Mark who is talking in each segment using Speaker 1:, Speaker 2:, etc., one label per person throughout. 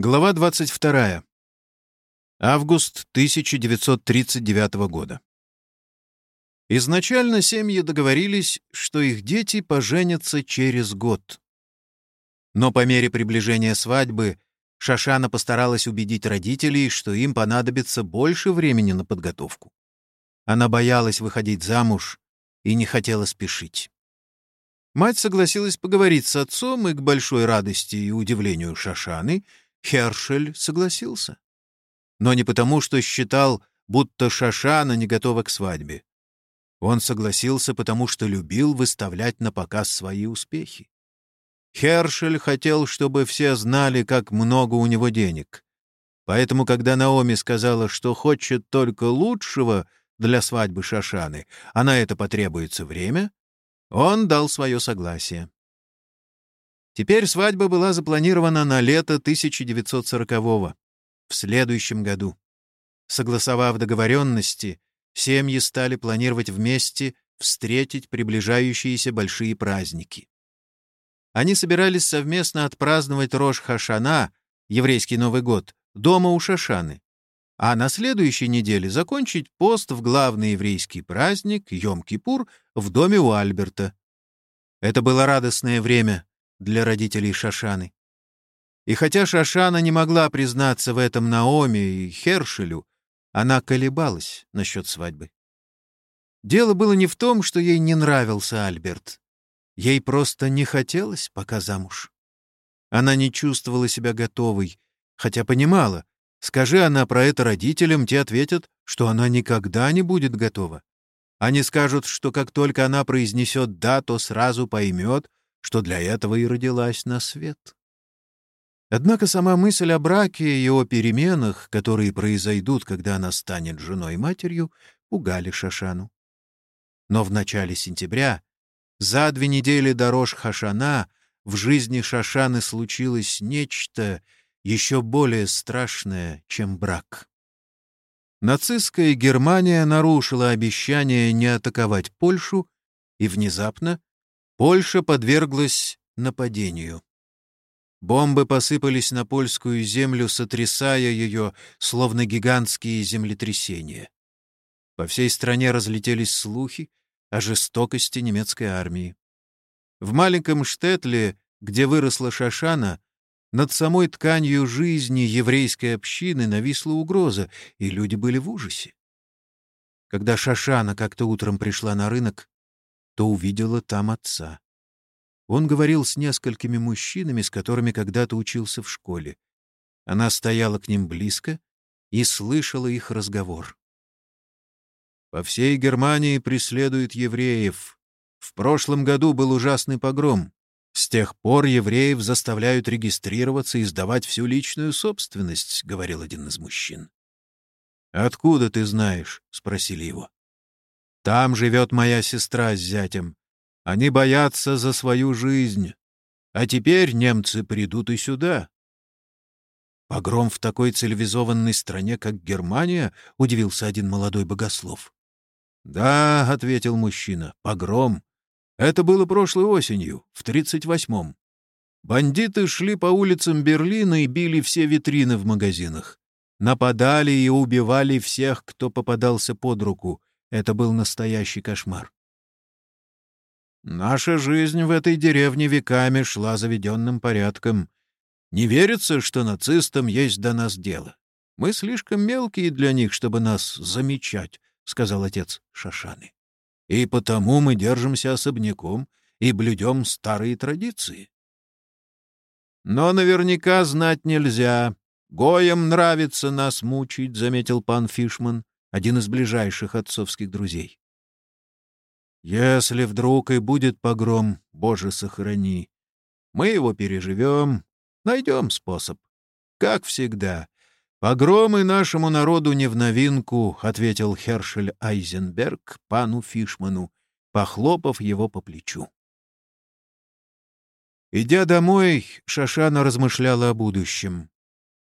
Speaker 1: Глава 22. Август 1939 года. Изначально семьи договорились, что их дети поженятся через год. Но по мере приближения свадьбы Шашана постаралась убедить родителей, что им понадобится больше времени на подготовку. Она боялась выходить замуж и не хотела спешить. Мать согласилась поговорить с отцом, и к большой радости и удивлению Шашаны — Хершель согласился. Но не потому, что считал, будто Шашана не готова к свадьбе. Он согласился, потому что любил выставлять на показ свои успехи. Хершель хотел, чтобы все знали, как много у него денег. Поэтому, когда Наоми сказала, что хочет только лучшего для свадьбы Шашаны, а на это потребуется время, он дал свое согласие. Теперь свадьба была запланирована на лето 1940-го, в следующем году. Согласовав договоренности, семьи стали планировать вместе встретить приближающиеся большие праздники. Они собирались совместно отпраздновать Рош-Хашана, еврейский Новый год, дома у Шашаны, а на следующей неделе закончить пост в главный еврейский праздник Йом-Кипур в доме у Альберта. Это было радостное время, для родителей Шашаны. И хотя Шашана не могла признаться в этом Наоми и Хершелю, она колебалась насчет свадьбы. Дело было не в том, что ей не нравился Альберт. Ей просто не хотелось пока замуж. Она не чувствовала себя готовой, хотя понимала, скажи она про это родителям, те ответят, что она никогда не будет готова. Они скажут, что как только она произнесет «да», то сразу поймет, что для этого и родилась на свет. Однако сама мысль о браке и о переменах, которые произойдут, когда она станет женой и матерью, пугали Шашану. Но в начале сентября, за две недели до Рош-Хашана, в жизни Шашаны случилось нечто еще более страшное, чем брак. Нацистская Германия нарушила обещание не атаковать Польшу, и внезапно Польша подверглась нападению. Бомбы посыпались на польскую землю, сотрясая ее, словно гигантские землетрясения. По всей стране разлетелись слухи о жестокости немецкой армии. В маленьком Штетле, где выросла Шашана, над самой тканью жизни еврейской общины нависла угроза, и люди были в ужасе. Когда Шашана как-то утром пришла на рынок, то увидела там отца. Он говорил с несколькими мужчинами, с которыми когда-то учился в школе. Она стояла к ним близко и слышала их разговор. «По всей Германии преследуют евреев. В прошлом году был ужасный погром. С тех пор евреев заставляют регистрироваться и сдавать всю личную собственность», — говорил один из мужчин. «Откуда ты знаешь?» — спросили его. Там живет моя сестра с зятем. Они боятся за свою жизнь. А теперь немцы придут и сюда. Погром в такой цивилизованной стране, как Германия, удивился один молодой богослов. Да, ответил мужчина, погром. Это было прошлой осенью, в тридцать восьмом. Бандиты шли по улицам Берлина и били все витрины в магазинах. Нападали и убивали всех, кто попадался под руку, это был настоящий кошмар. Наша жизнь в этой деревне веками шла заведенным порядком. Не верится, что нацистам есть до нас дело. Мы слишком мелкие для них, чтобы нас замечать, — сказал отец Шашаны. И потому мы держимся особняком и блюдем старые традиции. Но наверняка знать нельзя. Гоям нравится нас мучить, — заметил пан Фишман один из ближайших отцовских друзей. «Если вдруг и будет погром, Боже, сохрани, мы его переживем, найдем способ. Как всегда, погромы нашему народу не в новинку», — ответил Хершель Айзенберг пану Фишману, похлопав его по плечу. Идя домой, Шашана размышляла о будущем,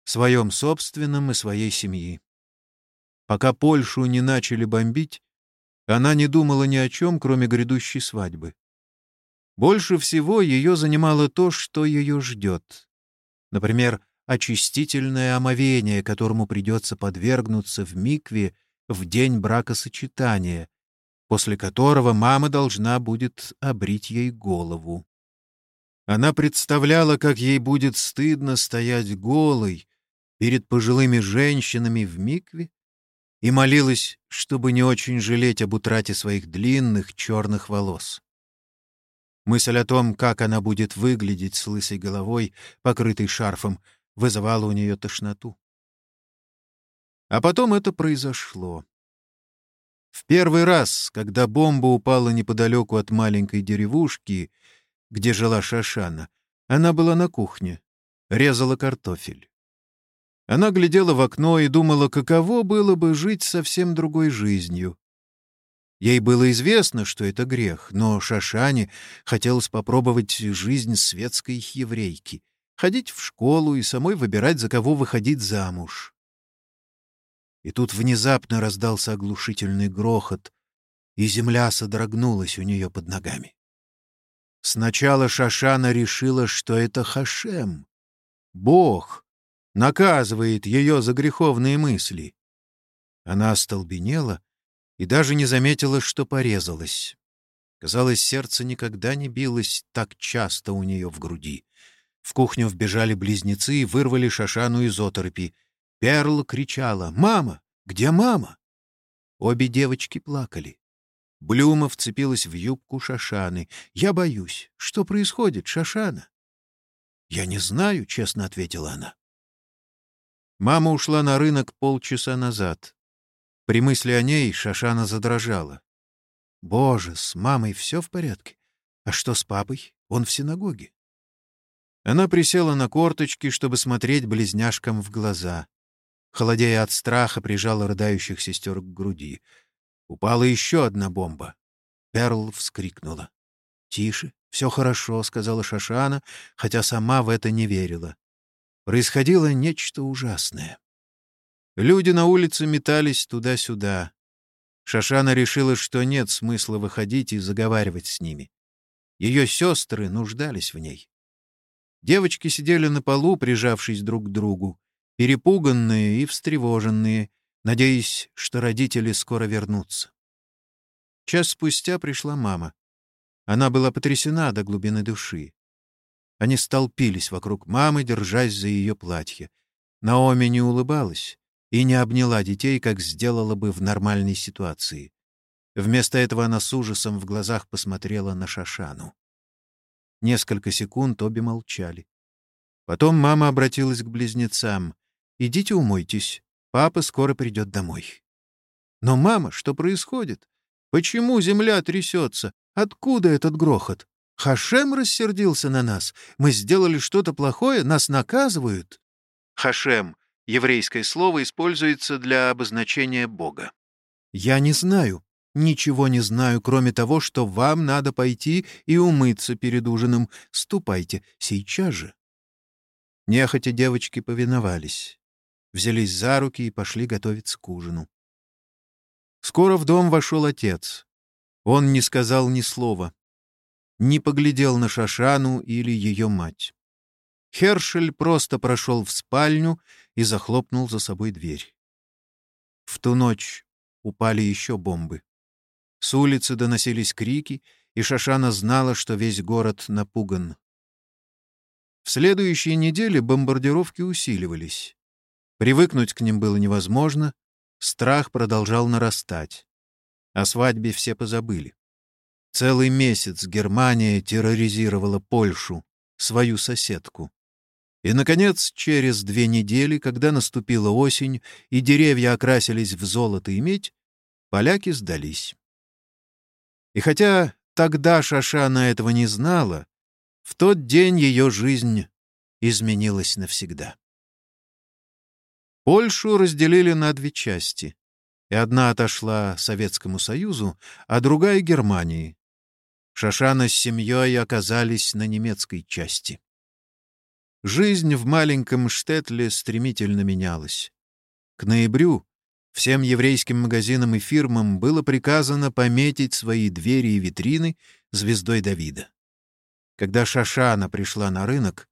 Speaker 1: своем собственном и своей семьи. Пока Польшу не начали бомбить, она не думала ни о чем, кроме грядущей свадьбы. Больше всего ее занимало то, что ее ждет. Например, очистительное омовение, которому придется подвергнуться в микве в день бракосочетания, после которого мама должна будет обрить ей голову. Она представляла, как ей будет стыдно стоять голой перед пожилыми женщинами в микве, и молилась, чтобы не очень жалеть об утрате своих длинных черных волос. Мысль о том, как она будет выглядеть с лысой головой, покрытой шарфом, вызывала у нее тошноту. А потом это произошло. В первый раз, когда бомба упала неподалеку от маленькой деревушки, где жила Шашана, она была на кухне, резала картофель. Она глядела в окно и думала, каково было бы жить совсем другой жизнью. Ей было известно, что это грех, но Шашане хотелось попробовать жизнь светской еврейки, ходить в школу и самой выбирать, за кого выходить замуж. И тут внезапно раздался оглушительный грохот, и земля содрогнулась у нее под ногами. Сначала Шашана решила, что это Хашем, Бог, наказывает ее за греховные мысли. Она остолбенела и даже не заметила, что порезалась. Казалось, сердце никогда не билось так часто у нее в груди. В кухню вбежали близнецы и вырвали Шашану из оторопи. Перл кричала «Мама! Где мама?» Обе девочки плакали. Блюма вцепилась в юбку Шашаны. «Я боюсь. Что происходит, Шашана?» «Я не знаю», — честно ответила она. Мама ушла на рынок полчаса назад. При мысли о ней Шашана задрожала. «Боже, с мамой все в порядке? А что с папой? Он в синагоге». Она присела на корточки, чтобы смотреть близняшкам в глаза. Холодея от страха, прижала рыдающих сестер к груди. Упала еще одна бомба. Перл вскрикнула. «Тише, все хорошо», — сказала Шашана, хотя сама в это не верила происходило нечто ужасное. Люди на улице метались туда-сюда. Шашана решила, что нет смысла выходить и заговаривать с ними. Ее сестры нуждались в ней. Девочки сидели на полу, прижавшись друг к другу, перепуганные и встревоженные, надеясь, что родители скоро вернутся. Час спустя пришла мама. Она была потрясена до глубины души. Они столпились вокруг мамы, держась за ее платье. Наоми не улыбалась и не обняла детей, как сделала бы в нормальной ситуации. Вместо этого она с ужасом в глазах посмотрела на Шашану. Несколько секунд обе молчали. Потом мама обратилась к близнецам. «Идите умойтесь. Папа скоро придет домой». «Но, мама, что происходит? Почему земля трясется? Откуда этот грохот?» Хашем рассердился на нас. Мы сделали что-то плохое, нас наказывают. Хашем — еврейское слово, используется для обозначения Бога. Я не знаю. Ничего не знаю, кроме того, что вам надо пойти и умыться перед ужином. Ступайте, сейчас же. Нехотя девочки повиновались. Взялись за руки и пошли готовиться к ужину. Скоро в дом вошел отец. Он не сказал ни слова не поглядел на Шашану или ее мать. Хершель просто прошел в спальню и захлопнул за собой дверь. В ту ночь упали еще бомбы. С улицы доносились крики, и Шашана знала, что весь город напуган. В следующие недели бомбардировки усиливались. Привыкнуть к ним было невозможно, страх продолжал нарастать. О свадьбе все позабыли. Целый месяц Германия терроризировала Польшу, свою соседку. И, наконец, через две недели, когда наступила осень и деревья окрасились в золото и медь, поляки сдались. И хотя тогда Шашана этого не знала, в тот день ее жизнь изменилась навсегда. Польшу разделили на две части, и одна отошла Советскому Союзу, а другая — Германии. Шашана с семьей оказались на немецкой части. Жизнь в маленьком Штетле стремительно менялась. К ноябрю всем еврейским магазинам и фирмам было приказано пометить свои двери и витрины звездой Давида. Когда Шашана пришла на рынок,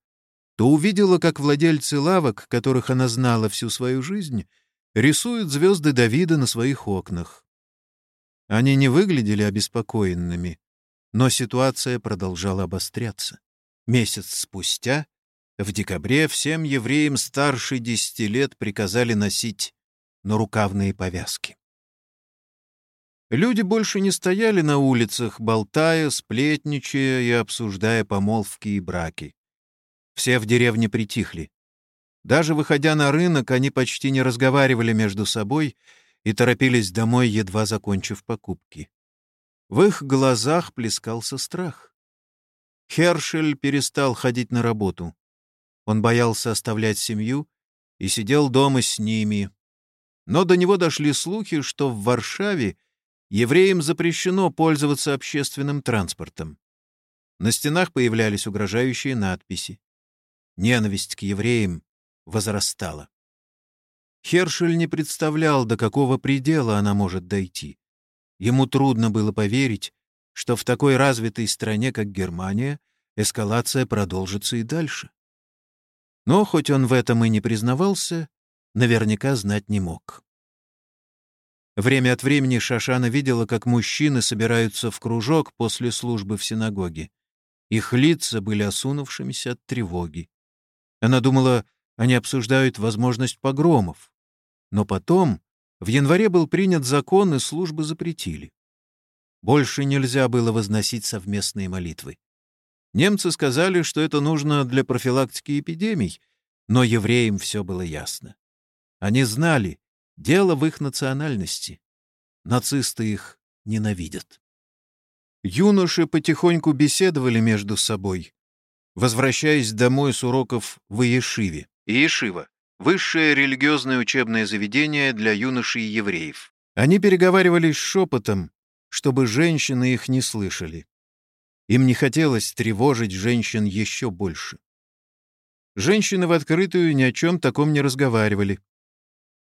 Speaker 1: то увидела, как владельцы лавок, которых она знала всю свою жизнь, рисуют звезды Давида на своих окнах. Они не выглядели обеспокоенными, но ситуация продолжала обостряться. Месяц спустя, в декабре, всем евреям старше десяти лет приказали носить нарукавные повязки. Люди больше не стояли на улицах, болтая, сплетничая и обсуждая помолвки и браки. Все в деревне притихли. Даже выходя на рынок, они почти не разговаривали между собой и торопились домой, едва закончив покупки. В их глазах плескался страх. Хершель перестал ходить на работу. Он боялся оставлять семью и сидел дома с ними. Но до него дошли слухи, что в Варшаве евреям запрещено пользоваться общественным транспортом. На стенах появлялись угрожающие надписи. Ненависть к евреям возрастала. Хершель не представлял, до какого предела она может дойти. Ему трудно было поверить, что в такой развитой стране, как Германия, эскалация продолжится и дальше. Но хоть он в этом и не признавался, наверняка знать не мог. Время от времени Шашана видела, как мужчины собираются в кружок после службы в синагоге. Их лица были осунувшимися от тревоги. Она думала, они обсуждают возможность погромов. Но потом, в январе был принят закон, и службы запретили. Больше нельзя было возносить совместные молитвы. Немцы сказали, что это нужно для профилактики эпидемий, но евреям все было ясно. Они знали, дело в их национальности. Нацисты их ненавидят. Юноши потихоньку беседовали между собой, возвращаясь домой с уроков в Иешиве. Иешива — высшее религиозное учебное заведение для юношей евреев. Они переговаривались шепотом, чтобы женщины их не слышали. Им не хотелось тревожить женщин еще больше. Женщины в открытую ни о чем таком не разговаривали.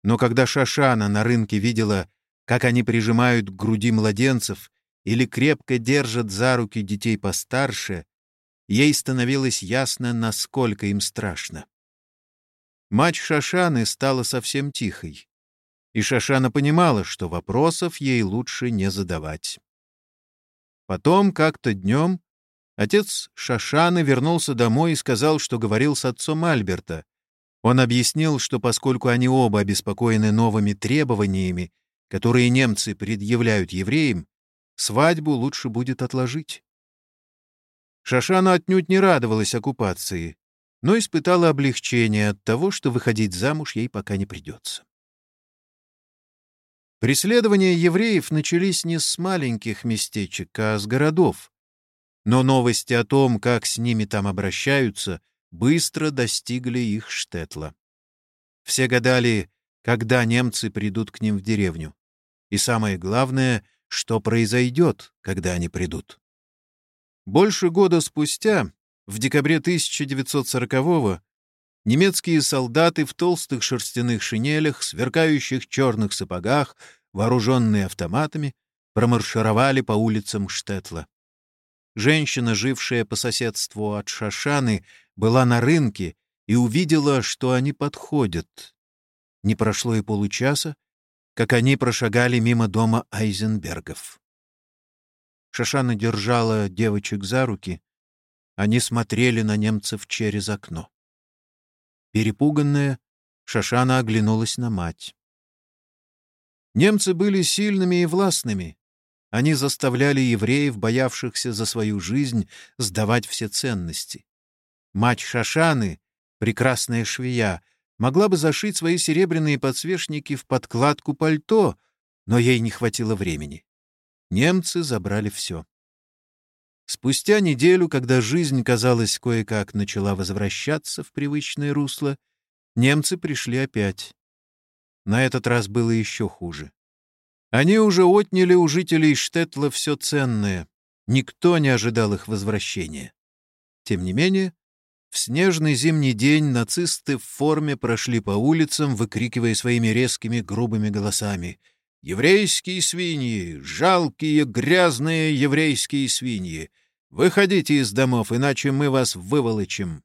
Speaker 1: Но когда Шашана на рынке видела, как они прижимают к груди младенцев или крепко держат за руки детей постарше, ей становилось ясно, насколько им страшно. Мать Шашаны стала совсем тихой, и Шашана понимала, что вопросов ей лучше не задавать. Потом, как-то днем, отец Шашаны вернулся домой и сказал, что говорил с отцом Альберта. Он объяснил, что поскольку они оба обеспокоены новыми требованиями, которые немцы предъявляют евреям, свадьбу лучше будет отложить. Шашана отнюдь не радовалась оккупации, но испытала облегчение от того, что выходить замуж ей пока не придется. Преследования евреев начались не с маленьких местечек, а с городов. Но новости о том, как с ними там обращаются, быстро достигли их Штетла. Все гадали, когда немцы придут к ним в деревню. И самое главное, что произойдет, когда они придут. Больше года спустя в декабре 1940-го немецкие солдаты в толстых шерстяных шинелях, сверкающих черных сапогах, вооруженные автоматами, промаршировали по улицам Штетла. Женщина, жившая по соседству от Шашаны, была на рынке и увидела, что они подходят. Не прошло и получаса, как они прошагали мимо дома Айзенбергов. Шашана держала девочек за руки, они смотрели на немцев через окно. Перепуганная, Шашана оглянулась на мать. Немцы были сильными и властными. Они заставляли евреев, боявшихся за свою жизнь, сдавать все ценности. Мать Шашаны, прекрасная швея, могла бы зашить свои серебряные подсвечники в подкладку пальто, но ей не хватило времени. Немцы забрали все. Спустя неделю, когда жизнь, казалось, кое-как начала возвращаться в привычное русло, немцы пришли опять. На этот раз было еще хуже. Они уже отняли у жителей Штетла все ценное. Никто не ожидал их возвращения. Тем не менее, в снежный зимний день нацисты в форме прошли по улицам, выкрикивая своими резкими грубыми голосами — Еврейские свиньи, жалкие, грязные еврейские свиньи. Выходите из домов, иначе мы вас выволочим.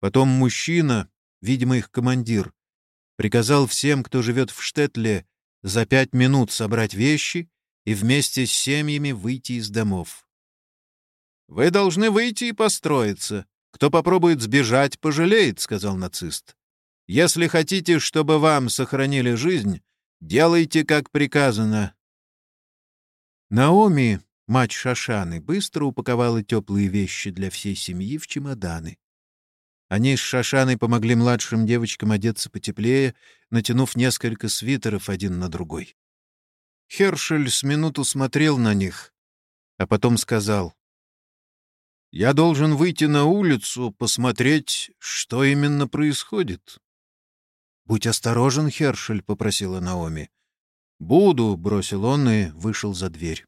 Speaker 1: Потом мужчина, видимо, их командир, приказал всем, кто живет в Штетле, за пять минут собрать вещи и вместе с семьями выйти из домов. «Вы должны выйти и построиться. Кто попробует сбежать, пожалеет», — сказал нацист. «Если хотите, чтобы вам сохранили жизнь, делайте, как приказано». Наоми, мать Шашаны, быстро упаковала теплые вещи для всей семьи в чемоданы. Они с Шашаной помогли младшим девочкам одеться потеплее, натянув несколько свитеров один на другой. Хершель с минуту смотрел на них, а потом сказал, «Я должен выйти на улицу, посмотреть, что именно происходит». «Будь осторожен, Хершель», — попросила Наоми. «Буду», — бросил он и вышел за дверь.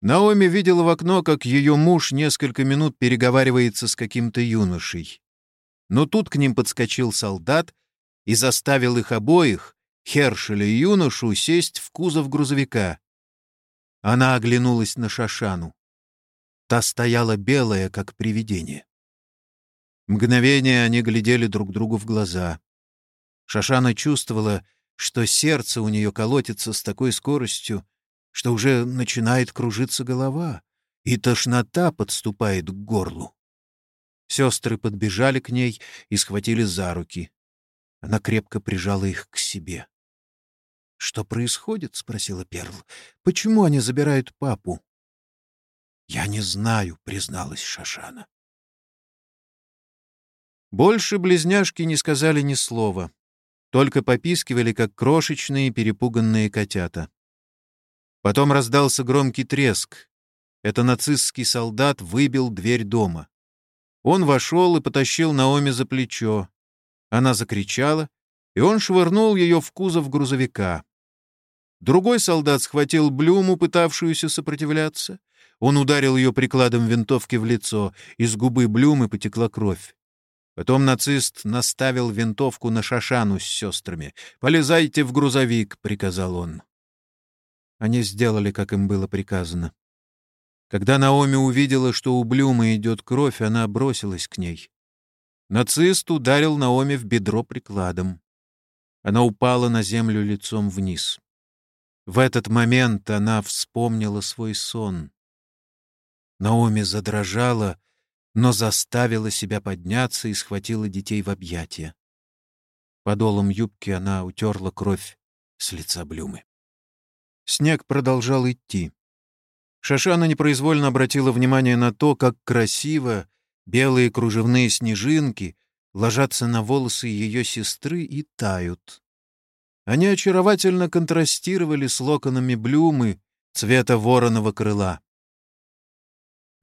Speaker 1: Наоми видела в окно, как ее муж несколько минут переговаривается с каким-то юношей. Но тут к ним подскочил солдат и заставил их обоих, Хершеля и юношу, сесть в кузов грузовика. Она оглянулась на Шашану. Та стояла белая, как привидение. Мгновение они глядели друг другу в глаза. Шашана чувствовала, что сердце у нее колотится с такой скоростью, что уже начинает кружиться голова, и тошнота подступает к горлу. Сестры подбежали к ней и схватили за руки. Она крепко прижала их к себе. «Что происходит?» — спросила Перл. «Почему они забирают папу?» «Я не знаю», — призналась Шашана. Больше близняшки не сказали ни слова, только попискивали, как крошечные перепуганные котята. Потом раздался громкий треск. Это нацистский солдат выбил дверь дома. Он вошел и потащил Наоми за плечо. Она закричала, и он швырнул ее в кузов грузовика. Другой солдат схватил Блюму, пытавшуюся сопротивляться. Он ударил ее прикладом винтовки в лицо, из губы Блюмы потекла кровь. Потом нацист наставил винтовку на Шашану с сестрами. «Полезайте в грузовик», — приказал он. Они сделали, как им было приказано. Когда Наоми увидела, что у Блюма идет кровь, она бросилась к ней. Нацист ударил Наоми в бедро прикладом. Она упала на землю лицом вниз. В этот момент она вспомнила свой сон. Наоми задрожала, но заставила себя подняться и схватила детей в объятия. Подолом юбки она утерла кровь с лица Блюмы. Снег продолжал идти. Шашана непроизвольно обратила внимание на то, как красиво белые кружевные снежинки ложатся на волосы ее сестры и тают. Они очаровательно контрастировали с локонами блюмы цвета вороного крыла.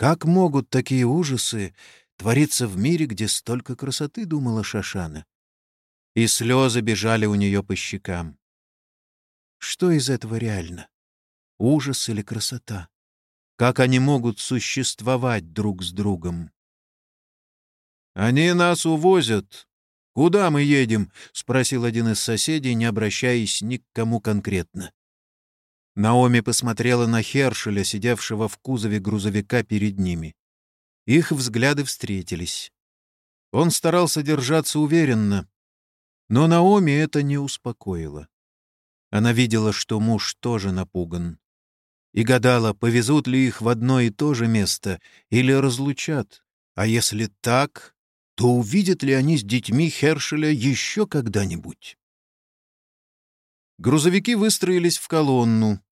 Speaker 1: «Как могут такие ужасы твориться в мире, где столько красоты?» — думала Шашана. И слезы бежали у нее по щекам. Что из этого реально? Ужас или красота? Как они могут существовать друг с другом? «Они нас увозят. Куда мы едем?» — спросил один из соседей, не обращаясь ни к кому конкретно. Наоми посмотрела на Хершеля, сидевшего в кузове грузовика перед ними. Их взгляды встретились. Он старался держаться уверенно, но Наоми это не успокоило. Она видела, что муж тоже напуган. И гадала, повезут ли их в одно и то же место или разлучат. А если так, то увидят ли они с детьми Хершеля еще когда-нибудь? Грузовики выстроились в колонну.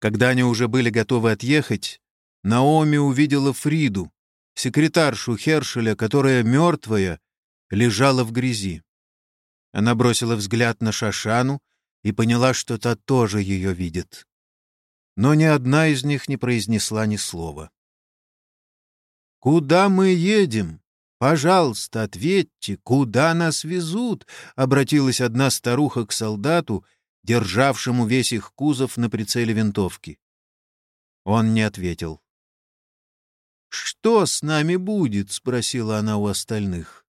Speaker 1: Когда они уже были готовы отъехать, Наоми увидела Фриду, секретаршу Хершеля, которая, мертвая, лежала в грязи. Она бросила взгляд на Шашану, и поняла, что та тоже ее видит. Но ни одна из них не произнесла ни слова. «Куда мы едем? Пожалуйста, ответьте, куда нас везут?» — обратилась одна старуха к солдату, державшему весь их кузов на прицеле винтовки. Он не ответил. «Что с нами будет?» — спросила она у остальных.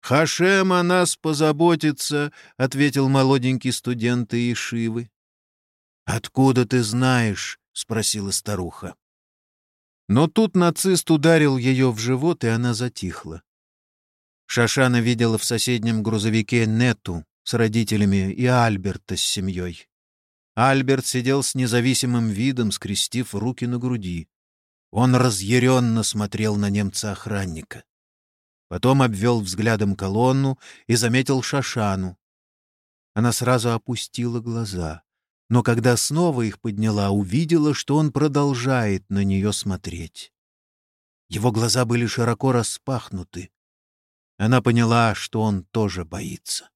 Speaker 1: «Хашем о нас позаботится», — ответил молоденький студент Ишивы. «Откуда ты знаешь?» — спросила старуха. Но тут нацист ударил ее в живот, и она затихла. Шашана видела в соседнем грузовике Нету с родителями и Альберта с семьей. Альберт сидел с независимым видом, скрестив руки на груди. Он разъяренно смотрел на немца-охранника. Потом обвел взглядом колонну и заметил Шашану. Она сразу опустила глаза, но когда снова их подняла, увидела, что он продолжает на нее смотреть. Его глаза были широко распахнуты. Она поняла, что он тоже боится.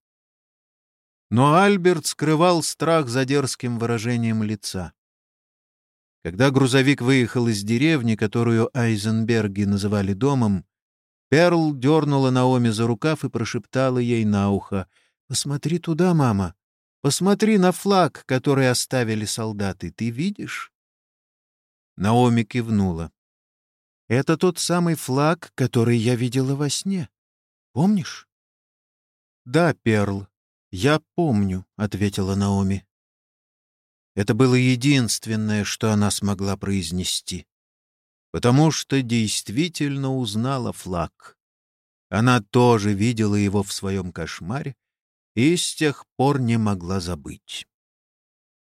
Speaker 1: Но Альберт скрывал страх за дерзким выражением лица. Когда грузовик выехал из деревни, которую Айзенберги называли домом, Перл дернула Наоми за рукав и прошептала ей на ухо. «Посмотри туда, мама. Посмотри на флаг, который оставили солдаты. Ты видишь?» Наоми кивнула. «Это тот самый флаг, который я видела во сне. Помнишь?» «Да, Перл, я помню», — ответила Наоми. Это было единственное, что она смогла произнести потому что действительно узнала флаг. Она тоже видела его в своем кошмаре и с тех пор не могла забыть.